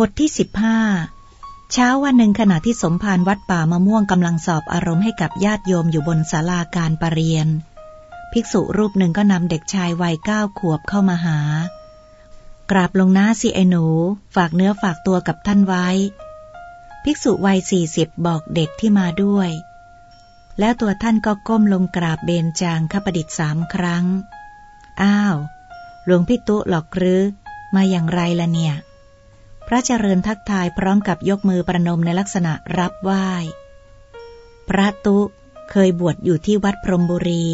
บทที่สิบห้าเช้าวันหนึ่งขณะที่สมภารวัดป่ามะม่วงกำลังสอบอารมณ์ให้กับญาติโยมอยู่บนศาลาการประเรียน ภิกษุรูปหนึ่งก็นำเด็กชายวัยเก้าขวบเข้ามาหา กราบลงหน้าสิไอหนู ฝากเนื้อฝากตัวกับท่านไว้ ภิกษุวัยสี่สิบบอกเด็กที่มาด้วย แล้วตัวท่านก็ก้มลงกราบเบญจางขประดิษฐ์สามครั้ง อ้าว หลวงพี่ตุหลอกหรือ มาอย่างไรละเนี่ย พระเจริญทักทายพร้อมกับยกมือประนมในลักษณะรับไหว้ พระตุเคยบวชอยู่ที่วัดพรมบุรี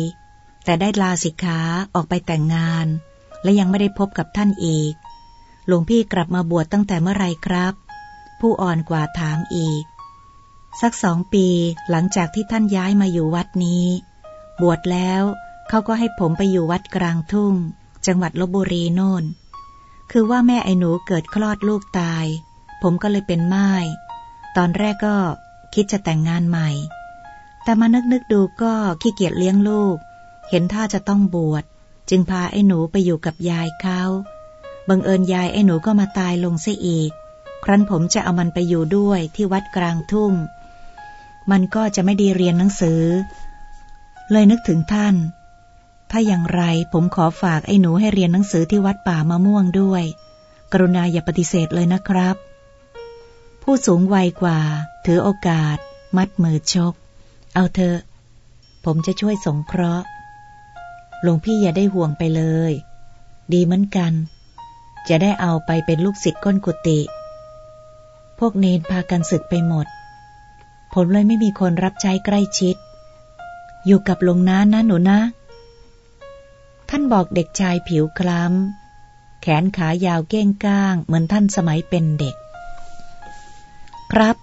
แต่ได้ลาสิกขาออกไปแต่งงาน และยังไม่ได้พบกับท่านอีก หลวงพี่กลับมาบวชตั้งแต่เมื่อไรครับ ผู้อ่อนกว่าถามอีก สักสองปีหลังจากที่ท่านย้ายมาอยู่วัดนี้ บวชแล้วเขาก็ให้ผมไปอยู่วัดกลางทุ่ง จังหวัดลบบุรีโน่น คือว่าแม่ไอ้หนูเกิดคลอดลูกตาย ผมก็เลยเป็นไม้ตอนแรกก็คิดจะแต่งงานใหม่ แต่มานึกนึกดูก็ขี้เกียจเลี้ยงลูก เห็นท่าจะต้องบวช จึงพาไอ้หนูไปอยู่กับยายเขา บังเอิญยายไอ้หนูก็มาตายลงเสียอีก ครั้นผมจะเอามันไปอยู่ด้วยที่วัดกลางทุ่ง มันก็จะไม่ดีเรียนหนังสือ เลยนึกถึงท่าน ถ้าอย่างไรผมขอฝากไอ้หนูให้เรียนหนังสือที่วัดป่ามะม่วงด้วย กรุณาอย่าปฏิเสธเลยนะครับ ผู้สูงวัยกว่า ถือโอกาส มัดมือชก เอาเถอะ ผมจะช่วยสงเคราะห์หลวงพี่อย่าได้ห่วงไปเลย ดีเหมือนกัน จะได้เอาไปเป็นลูกศิษย์ก้นกุฏิพวกเนนพากันศึกไปหมด ผมเลยไม่มีคนรับใช้ใกล้ชิด อยู่กับหลวงน้านะหนูนะ ท่านบอกเด็กชายผิวคล้ำ แขนขายาวเก้งก้าง เหมือนท่านสมัยเป็นเด็ก ครับ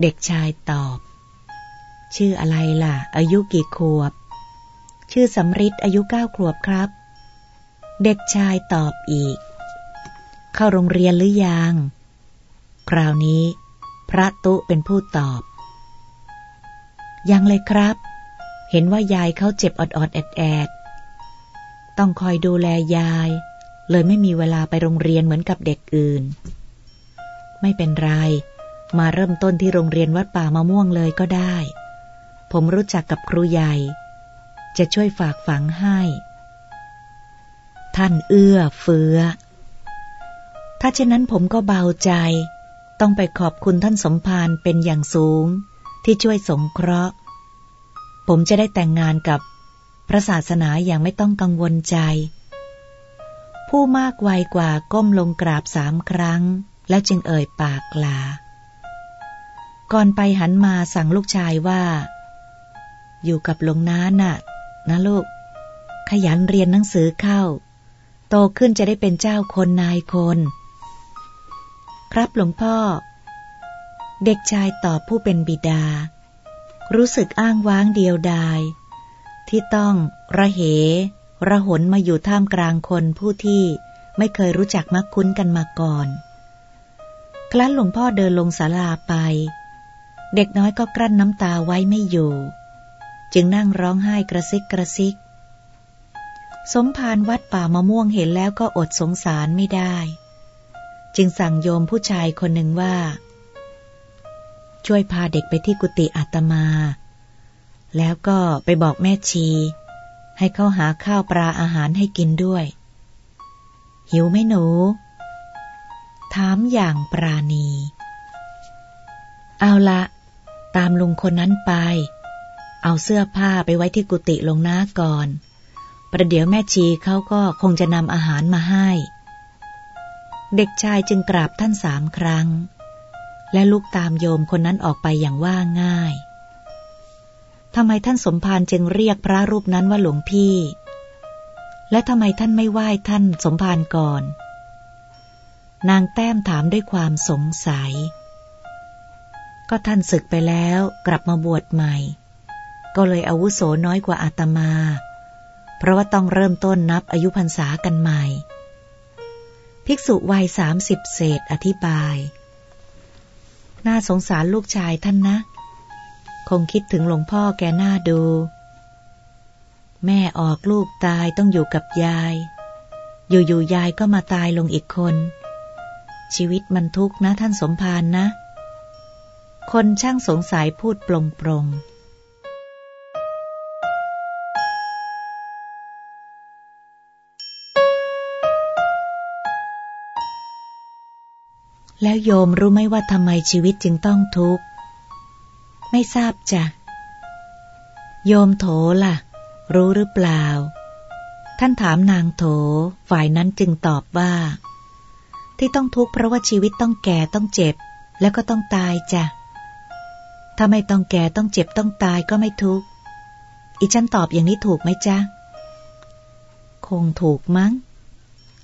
เด็กชายตอบ ชื่ออะไรล่ะ อายุกี่ขวบ ชื่อสำริดอายุเก้าขวบครับ เด็กชายตอบอีก เข้าโรงเรียนหรือยัง คราวนี้ พระตุเป็นผู้ตอบ ยังเลยครับ เห็นว่ายายเขาเจ็บอดๆแอดแอด ต้องคอยดูแลยาย เลยไม่มีเวลาไปโรงเรียนเหมือนกับเด็กอื่น ไม่เป็นไร มาเริ่มต้นที่โรงเรียนวัดป่ามะม่วงเลยก็ได้ ผมรู้จักกับครูใหญ่ จะช่วยฝากฝังให้ ท่านเอื้อเฟื้อ ถ้าเช่นนั้นผมก็เบาใจ ต้องไปขอบคุณท่านสมภารเป็นอย่างสูง ที่ช่วยสงเคราะห์ ผมจะได้แต่งงานกับ พระศาสนาอย่างไม่ต้องกังวลใจ ผู้มากวัยกว่าก้มลงกราบสามครั้ง แล้วจึงเอ่ยปากลา ก่อนไปหันมาสั่งลูกชายว่า อยู่กับหลวงน้าน่ะ นะลูก ขยันเรียนหนังสือเข้า โตขึ้นจะได้เป็นเจ้าคนนายคน ครับหลวงพ่อ เด็กชายตอบผู้เป็นบิดา รู้สึกอ้างว้างเดียวดาย ที่ต้องระเห ระหนมาอยู่ท่ามกลางคนผู้ที่ไม่เคยรู้จักมักคุ้นกันมาก่อน ครั้นหลวงพ่อเดินลงศาลาไป เด็กน้อยก็กลั้นน้ำตาไว้ไม่อยู่ จึงนั่งร้องไห้กระซิกกระซิก สมภารวัดป่ามะม่วงเห็นแล้วก็อดสงสารไม่ได้ จึงสั่งโยมผู้ชายคนหนึ่งว่า ช่วยพาเด็กไปที่กุฏิอาตมา แล้วก็ไปบอกแม่ชี ให้เขาหาข้าวปลาอาหารให้กินด้วย หิวไหมหนู ถามอย่างปราณี เอาละตามลุงคนนั้นไป เอาเสื้อผ้าไปไว้ที่กุฏิลงน้าก่อน ประเดี๋ยวแม่ชีเขาก็คงจะนำอาหารมาให้ เด็กชายจึงกราบท่านสามครั้ง และลุกตามโยมคนนั้นออกไปอย่างว่าง่าย ทำไมท่านสมภารจึงเรียกพระรูปนั้นว่าหลวงพี่ และทำไมท่านไม่ไหว้ท่านสมภารก่อน นางแต้มถามด้วยความสงสัย ก็ท่านศึกไปแล้วกลับมาบวชใหม่ ก็เลยอาวุโสน้อยกว่าอาตมา เพราะว่าต้องเริ่มต้นนับอายุพรรษากันใหม่ ภิกษุวัยสามสิบเศษอธิบาย น่าสงสารลูกชายท่านนะ คงคิดถึงหลวงพ่อแกหน้าดู แม่ออกลูกตายต้องอยู่กับยาย อยู่ๆยายก็มาตายลงอีกคน ชีวิตมันทุกข์นะท่านสมภารนะคนช่างสงสัยพูดปลงปรงแล้วโยมรู้ไหมว่าทำไมชีวิตจึงต้องทุกข์ ไม่ทราบจ้ะ โยมโถล่ะ รู้หรือเปล่า ท่านถามนางโถ ฝ่ายนั้นจึงตอบว่า ที่ต้องทุกข์เพราะว่าชีวิตต้องแก่ต้องเจ็บ แล้วก็ต้องตายจ้ะ ถ้าไม่ต้องแก่ต้องเจ็บต้องตายก็ไม่ทุกข์ อีฉันตอบอย่างนี้ถูกไหมจ๊ะ คงถูกมั้ง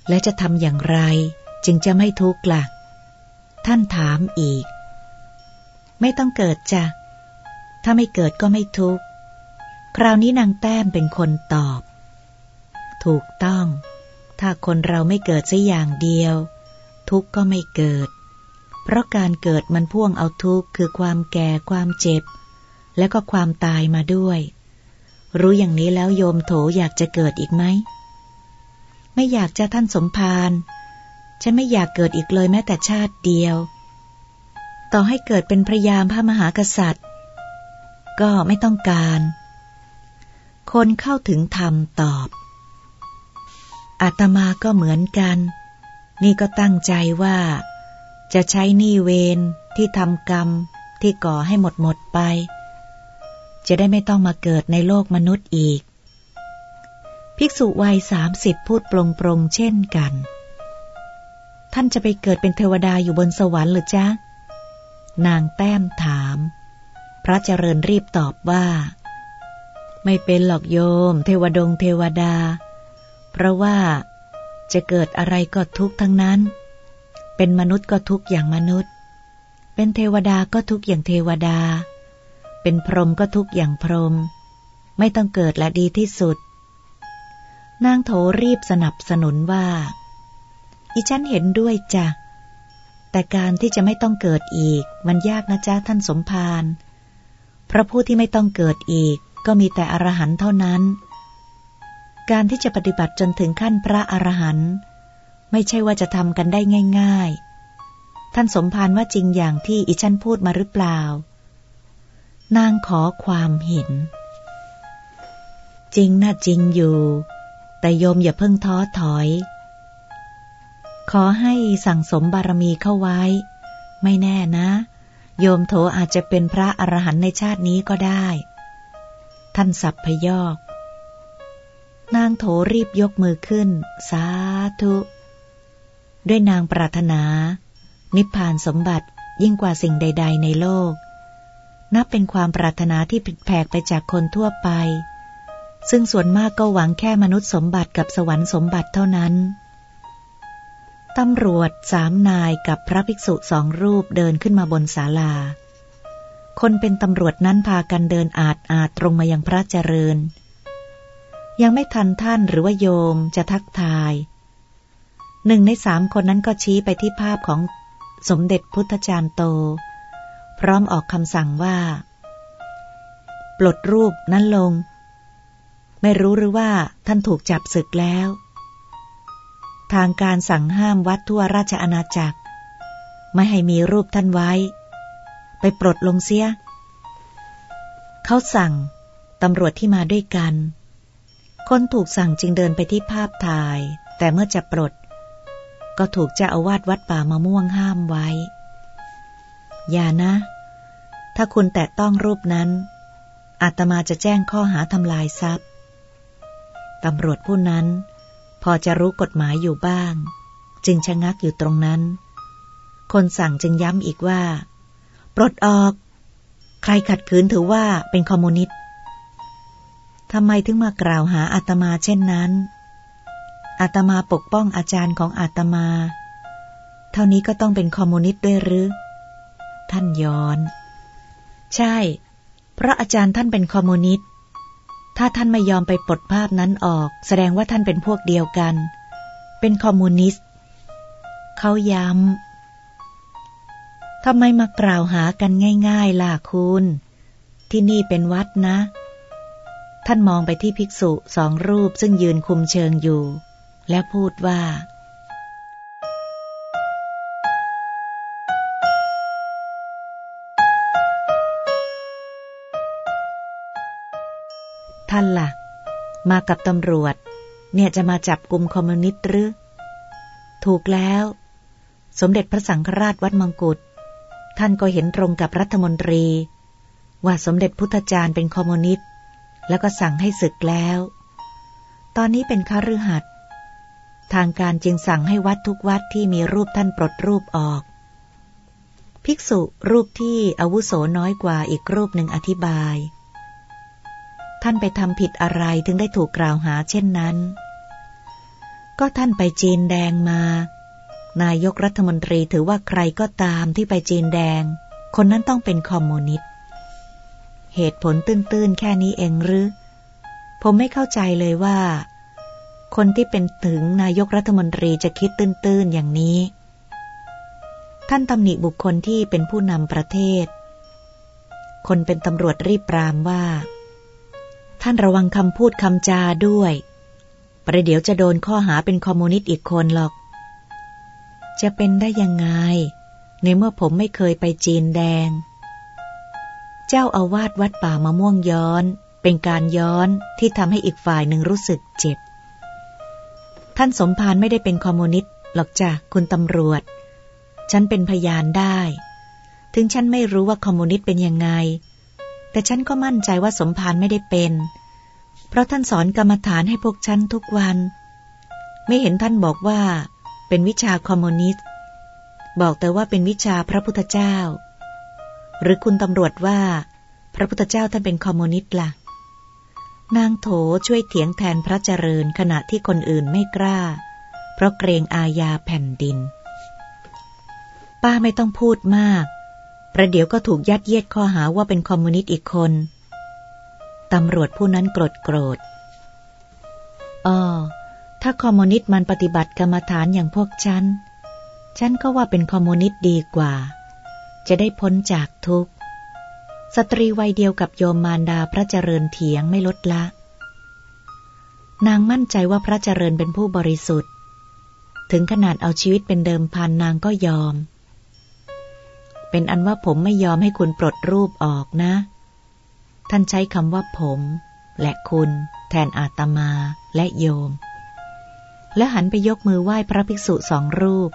และจะทำอย่างไร จึงจะไม่ทุกข์ละ่ะ ท่านถามอีกไม่ต้องเกิดจ้ะ ถ้าไม่เกิดก็ไม่ทุกข์ คราวนี้นางแต้มเป็นคนตอบ ถูกต้อง ถ้าคนเราไม่เกิดสัอย่างเดียว ทุกข์ก็ไม่เกิด เพราะการเกิดมันพ่วงเอาทุกข์คือความแก่ความเจ็บ และก็ความตายมาด้วย รู้อย่างนี้แล้วโยมโถอยากจะเกิดอีกไหม ไม่อยากจะท่านสมภารฉันไม่อยากเกิดอีกเลยแม้แต่ชาติเดียว ต่อให้เกิดเป็นพระยามพระมหากษัตริย์ ก็ไม่ต้องการ คนเข้าถึงธรรมตอบ อาตมาก็เหมือนกัน นี่ก็ตั้งใจว่า จะใช้นี่เวรที่ทำกรรมที่ก่อให้หมดหมดไป จะได้ไม่ต้องมาเกิดในโลกมนุษย์อีก ภิกษุวัยสามสิบพูดปรงปรงเช่นกัน ท่านจะไปเกิดเป็นเทวดาอยู่บนสวรรค์หรือจ๊ะนางแต้มถาม พระเจริญรีบตอบว่า ไม่เป็นหรอกโยม เทวดงเทวดา เพราะว่าจะเกิดอะไรก็ทุกทั้งนั้น เป็นมนุษย์ก็ทุกอย่างมนุษย์ เป็นเทวดาก็ทุกอย่างเทวดา เป็นพรหมก็ทุกอย่างพรหม ไม่ต้องเกิดและดีที่สุด นางโถรีบสนับสนุนว่า อีฉันเห็นด้วยจ้ะแต่การที่จะไม่ต้องเกิดอีก มันยากนะจ๊ะท่านสมภาร พระผู้ที่ไม่ต้องเกิดอีก ก็มีแต่อรหันต์เท่านั้น การที่จะปฏิบัติจนถึงขั้นพระอรหันต์ไม่ใช่ว่าจะทำกันได้ง่าย ๆ ท่านสมภารว่าจริงอย่างที่อีฉันพูดมาหรือเปล่า นางขอความเห็น จริงนะจริงอยู่ แต่โยมอย่าเพิ่งท้อถอย ขอให้สั่งสมบารมีเข้าไว้ ไม่แน่นะ โยมโถอาจจะเป็นพระอรหันต์ในชาตินี้ก็ได้ ท่านสับพยอก นางโถรีบยกมือขึ้น สาธุ ด้วยนางปรารถนา นิพพานสมบัติยิ่งกว่าสิ่งใด ๆ ในโลก นับเป็นความปรารถนาที่ผิดแผกไปจากคนทั่วไป ซึ่งส่วนมากก็หวังแค่มนุษย์สมบัติกับสวรรค์สมบัติเท่านั้น ตำรวจสามนายกับพระภิกษุสองรูปเดินขึ้นมาบนศาลา คนเป็นตำรวจนั้นพากันเดินอาดอาดตรงมายังพระเจริญ ยังไม่ทันท่านหรือว่าโยมจะทักทาย หนึ่งในสามคนนั้นก็ชี้ไปที่ภาพของสมเด็จพุทธจารย์โต พร้อมออกคำสั่งว่า ปลดรูปนั้นลง ไม่รู้หรือว่าท่านถูกจับศึกแล้ว ทางการสั่งห้ามวัดทั่วราชอาณาจักร ไม่ให้มีรูปท่านไว้ ไปปลดลงเสีย เขาสั่งตำรวจที่มาด้วยกัน คนถูกสั่งจึงเดินไปที่ภาพถ่าย แต่เมื่อจะปลด ก็ถูกเจ้าอาวาสวัดป่ามะม่วงห้ามไว้ อย่านะ ถ้าคุณแตะต้องรูปนั้น อาตมาจะแจ้งข้อหาทำลายทรัพย์ตำรวจผู้นั้น พอจะรู้กฎหมายอยู่บ้าง จึงชะงักอยู่ตรงนั้น คนสั่งจึงย้ำอีกว่า ปลดออก ใครขัดขืนถือว่าเป็นคอมมิวนิสต์ทำไมถึงมากล่าวหาอาตมาเช่นนั้น อาตมาปกป้องอาจารย์ของอาตมา เท่านี้ก็ต้องเป็นคอมมิวนิสต์ด้วยหรือ ท่านย้อน ใช่ เพราะอาจารย์ท่านเป็นคอมมิวนิสต์ ถ้าท่านไม่ยอมไปปลดภาพนั้นออก แสดงว่าท่านเป็นพวกเดียวกัน เป็นคอมมิวนิสต์ เขาย้ำ ทำไมมากล่าวหากันง่าย ๆ ล่ะคุณ ที่นี่เป็นวัดนะ ท่านมองไปที่ภิกษุสองรูปซึ่งยืนคุมเชิงอยู่ แล้วพูดว่า ท่านละ่ะ มากับตำรวจ เนี่ยจะมาจับกลุ่มคอมมิวนิสต์หรือ ถูกแล้ว สมเด็จพระสังฆราชวัดมังกุฎท่านก็เห็นตรงกับรัฐมนตรี ว่าสมเด็จพุทธจารย์เป็นคอมมิวนิสต์แล้วก็สั่งให้ศึกแล้ว ตอนนี้เป็นข้ารือหัดทางการจึงสั่งให้วัดทุกวัดที่มีรูปท่านปลดรูปออก ภิกษุรูปที่อาวุโสน้อยกว่าอีกรูปหนึ่งอธิบาย ท่านไปทำผิดอะไรถึงได้ถูกกล่าวหาเช่นนั้น ก็ท่านไปจีนแดงมา นายกรัฐมนตรีถือว่าใครก็ตามที่ไปจีนแดง คนนั้นต้องเป็นคอมมิวนิสต์ เหตุผลตื้นๆแค่นี้เองหรือ ผมไม่เข้าใจเลยว่า คนที่เป็นถึงนายกรัฐมนตรีจะคิดตื้นๆอย่างนี้ ท่านตำหนิบุคคลที่เป็นผู้นำประเทศ คนเป็นตำรวจรีบปรามว่า ท่านระวังคำพูดคำจาด้วย ประเดี๋ยวจะโดนข้อหาเป็นคอมมูนิสต์อีกคนหรอก จะเป็นได้ยังไง ในเมื่อผมไม่เคยไปจีนแดง เจ้าอาวาสวัดป่ามะม่วงย้อน เป็นการย้อนที่ทำให้อีกฝ่ายหนึ่งรู้สึกเจ็บ ท่านสมภารไม่ได้เป็นคอมมิวนิสต์หรอกจ้ะคุณตำรวจ ฉันเป็นพยานได้ ถึงฉันไม่รู้ว่าคอมมิวนิสต์เป็นยังไง แต่ฉันก็มั่นใจว่าสมภารไม่ได้เป็น เพราะท่านสอนกรรมฐานให้พวกฉันทุกวัน ไม่เห็นท่านบอกว่า เป็นวิชาคอมมิวนิสต์ บอกแต่ว่าเป็นวิชาพระพุทธเจ้า หรือคุณตำรวจว่า พระพุทธเจ้าท่านเป็นคอมมิวนิสต์ละ่ะ นางโถช่วยเถียงแทนพระเจริญขณะที่คนอื่นไม่กล้า เพราะเกรงอาญาแผ่นดิน ป้าไม่ต้องพูดมาก ประเดี๋ยวก็ถูกยัดเยียดข้อหาว่าเป็นคอมมิวนิสต์อีกคน ตำรวจผู้นั้นโกรธโกรธอ๋อถ้าคอมมิวนิสต์มันปฏิบัติกรรมฐานอย่างพวกฉัน ฉันก็ว่าเป็นคอมมิวนิสต์ดีกว่า จะได้พ้นจากทุกข์ สตรีวัยเดียวกับโยมมารดาพระเจริญเถียงไม่ลดละ นางมั่นใจว่าพระเจริญเป็นผู้บริสุทธิ์ ถึงขนาดเอาชีวิตเป็นเดิมพันนางก็ยอม เป็นอันว่าผมไม่ยอมให้คุณปลดรูปออกนะ ท่านใช้คำว่าผม และคุณ แทนอาตมาและโยม และหันไปยกมือไหว้พระภิกษุสองรูป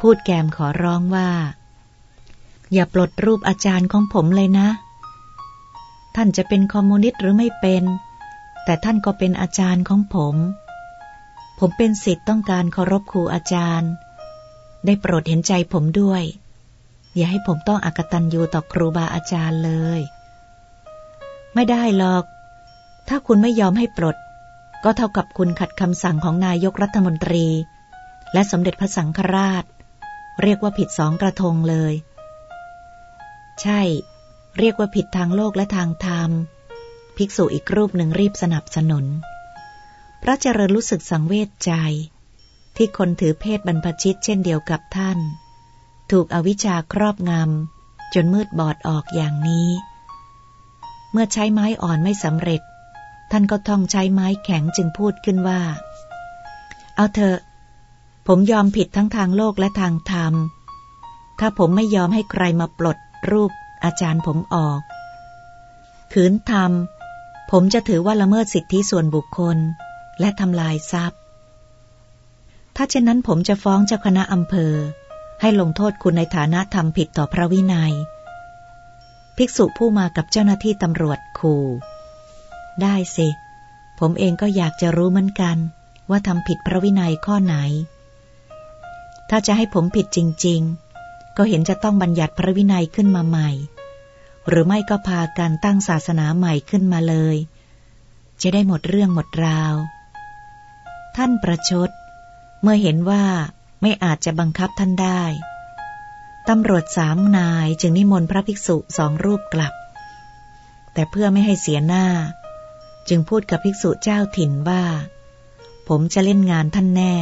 พูดแกมขอร้องว่า อย่าปลดรูปอาจารย์ของผมเลยนะ ท่านจะเป็นคอมมูนิสต์หรือไม่เป็น แต่ท่านก็เป็นอาจารย์ของผม ผมเป็นศิษย์ต้องการเคารพครูอาจารย์ ได้โปรดเห็นใจผมด้วย อย่าให้ผมต้องอกตัญญูต่อครูบาอาจารย์เลย ไม่ได้หรอก ถ้าคุณไม่ยอมให้ปลด ก็เท่ากับคุณขัดคำสั่งของนายกรัฐมนตรี และสมเด็จพระสังฆราช เรียกว่าผิดสองกระทงเลย ใช่ เรียกว่าผิดทางโลกและทางธรรม ภิกษุอีกรูปหนึ่งรีบสนับสนุน พระเจริญรู้สึกสังเวชใจ ที่คนถือเพศบรรพชิตเช่นเดียวกับท่าน ถูกอวิชชาครอบงำจนมืดบอดออกอย่างนี้ เมื่อใช้ไม้อ่อนไม่สำเร็จ ท่านก็ท่องใช้ไม้แข็งจึงพูดขึ้นว่า เอาเถอะ ผมยอมผิดทั้งทางโลกและทางธรรม ถ้าผมไม่ยอมให้ใครมาปลดรูปอาจารย์ผมออก ขืนทำผมจะถือว่าละเมิดสิทธิส่วนบุคคล และทำลายทรัพย์ ถ้าเช่นนั้นผมจะฟ้องเจ้าคณะอำเภอ ให้ลงโทษคุณในฐานะทำผิดต่อพระวินยัย ภิกษุผู้มากับเจ้าหน้าที่ตำรวจขู่ได้สิ ผมเองก็อยากจะรู้เหมือนกัน ว่าทำผิดพระวินัยข้อไหน ถ้าจะให้ผมผิดจริง ๆ ก็เห็นจะต้องบัญญัติพระวินัยขึ้นมาใหม่ หรือไม่ก็พากันตั้งศาสนาใหม่ขึ้นมาเลย จะได้หมดเรื่องหมดราว ท่านประชด เมื่อเห็นว่า ไม่อาจจะบังคับท่านได้ ตำรวจสามนายจึงนิมนต์พระภิกษุสองรูปกลับ แต่เพื่อไม่ให้เสียหน้า จึงพูดกับภิกษุเจ้าถิ่นว่า ผมจะเล่นงานท่านแน่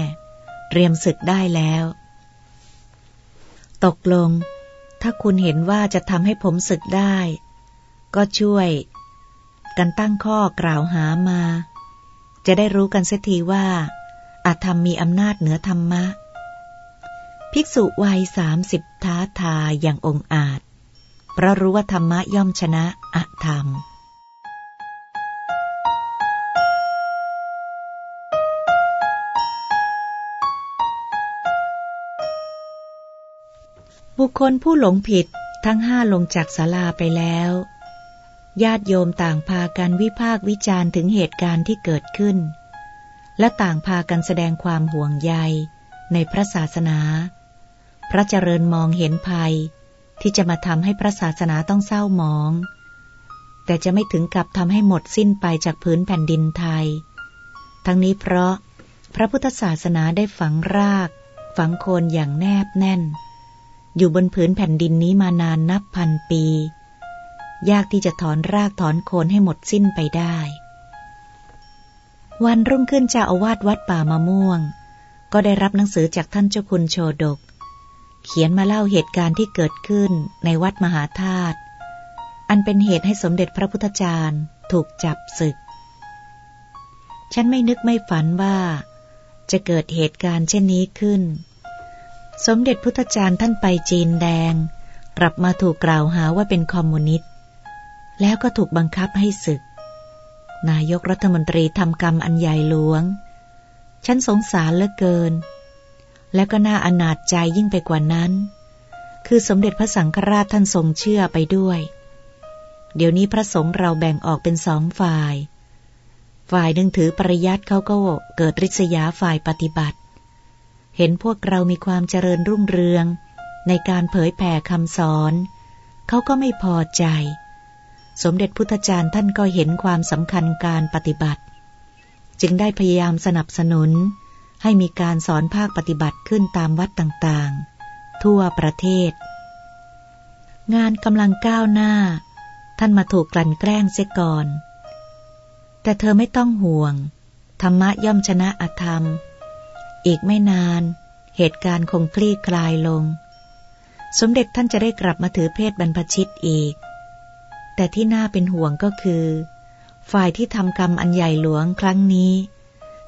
เตรียมศึกได้แล้ว ตกลง ถ้าคุณเห็นว่าจะทำให้ผมศึกได้ ก็ช่วย กันตั้งข้อกล่าวหามา จะได้รู้กันเสียทีว่าอาธรรมมีอำนาจเหนือธรรมะ ภิกษุวัยสามสิบท้าทายอย่างองอาจ เพราะรู้ว่าธรรมะย่อมชนะอธรรมบุคคลผู้หลงผิดทั้งห้าลงจากศาลาไปแล้ว ญาติโยมต่างพากันวิพากวิจารณ์ถึงเหตุการณ์ที่เกิดขึ้น และต่างพากันแสดงความห่วงใยในพระศาสนา พระเจริญมองเห็นภัย ที่จะมาทำให้พระศาสนาต้องเศร้าหมอง แต่จะไม่ถึงกับทำให้หมดสิ้นไปจากพื้นแผ่นดินไทย ทั้งนี้เพราะพระพุทธศาสนาได้ฝังราก ฝังโคนอย่างแนบแน่น อยู่บนผืนแผ่นดินนี้มานานนับพันปี ยากที่จะถอนรากถอนโคนให้หมดสิ้นไปได้ วันรุ่งขึ้นเจ้าอาวาสวัดป่ามะม่วง ก็ได้รับหนังสือจากท่านเจ้าคุณโชดก เขียนมาเล่าเหตุการณ์ที่เกิดขึ้นในวัดมหาธาตุ อันเป็นเหตุให้สมเด็จพระพุทธจารย์ถูกจับศึก ฉันไม่นึกไม่ฝันว่า จะเกิดเหตุการณ์เช่นนี้ขึ้น สมเด็จพุทธจารย์ท่านไปจีนแดง กลับมาถูกกล่าวหาว่าเป็นคอมมิวนิสต์ แล้วก็ถูกบังคับให้ศึก นายกรัฐมนตรีทำกรรมอันใหญ่หลวง ฉันสงสารเหลือเกิน แล้วก็น่าอนาจใจยิ่งไปกว่านั้น คือสมเด็จพระสังฆราชท่านทรงเชื่อไปด้วย เดี๋ยวนี้พระสงฆ์เราแบ่งออกเป็นสองฝ่าย ฝ่ายหนึ่งถือปริยัติเขาก็เกิดริษยาฝ่ายปฏิบัติ เห็นพวกเรามีความเจริญรุ่งเรือง ในการเผยแผ่คำสอนเขาก็ไม่พอใจ สมเด็จพุทธจารย์ท่านก็เห็นความสำคัญการปฏิบัติ จึงได้พยายามสนับสนุน ให้มีการสอนภาคปฏิบัติขึ้นตามวัดต่างๆ ทั่วประเทศ งานกำลังก้าวหน้า ท่านมาถูกกลั่นแกล้งเสียก่อน แต่เธอไม่ต้องห่วง ธรรมะย่อมชนะอธรรม อีกไม่นานเหตุการณ์คงคลี่คลายลง สมเด็จท่านจะได้กลับมาถือเพศบรรพชิตอีก แต่ที่น่าเป็นห่วงก็คือ ฝ่ายที่ทำกรรมอันใหญ่หลวงครั้งนี้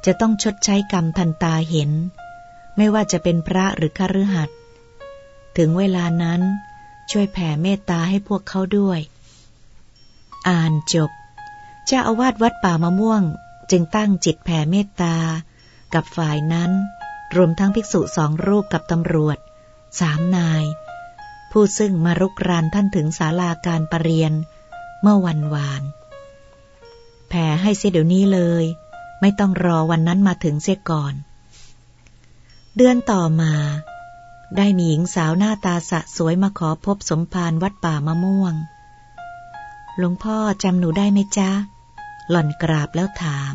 จะต้องชดใช้กรรมทันตาเห็น ไม่ว่าจะเป็นพระหรือคฤหัสถ์ถึงเวลานั้นช่วยแผ่เมตตาให้พวกเขาด้วย อ่านจบ เจ้าอาวาสวัดป่ามะม่วง จึงตั้งจิตแผ่เมตตา กับฝ่ายนั้น รวมทั้งภิกษุสองรูปกับตำรวจสามนาย ผู้ซึ่งมารุกรานท่านถึงศาลาการประเรียน เมื่อวันวาน แผ่ให้เสียเดี๋ยวนี้เลย ไม่ต้องรอวันนั้นมาถึงเสียก่อน เดือนต่อมา ได้มีหญิงสาวหน้าตาสะสวยมาขอพบสมภารวัดป่ามะม่วง หลวงพ่อจำหนูได้ไหมจ๊ะ หล่อนกราบแล้วถาม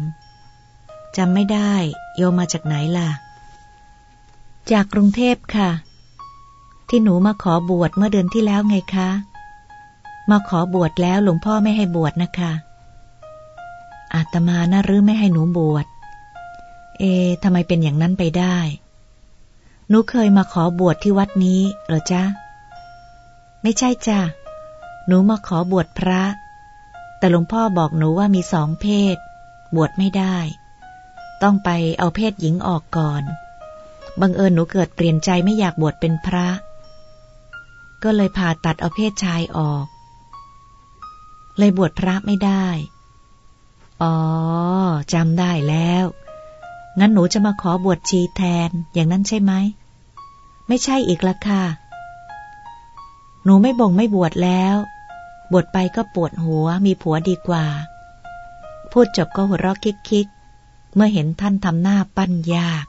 จำไม่ได้ โยมมาจากไหนล่ะ จากกรุงเทพค่ะ ที่หนูมาขอบวชเมื่อเดือนที่แล้วไงคะ มาขอบวชแล้วหลวงพ่อไม่ให้บวชนะคะ อาตมานะหรือไม่ให้หนูบวช เอทำไมเป็นอย่างนั้นไปได้ หนูเคยมาขอบวชที่วัดนี้เหรอจ๊ะ ไม่ใช่จ้ะ หนูมาขอบวชพระ แต่หลวงพ่อบอกหนูว่ามีสองเพศ บวชไม่ได้ ต้องไปเอาเพศหญิงออกก่อน บังเอิญหนูเกิดเปลี่ยนใจไม่อยากบวชเป็นพระ ก็เลยผ่าตัดเอาเพศชายออก เลยบวชพระไม่ได้ อ๋อจำได้แล้ว งั้นหนูจะมาขอบวชชีแทนอย่างนั้นใช่ไหม ไม่ใช่อีกละค่ะ หนูไม่บ่งไม่บวชแล้ว บวชไปก็ปวดหัวมีผัวดีกว่า พูดจบก็หัวเราะคิกๆ เมื่อเห็นท่านทำหน้าปั้นยาก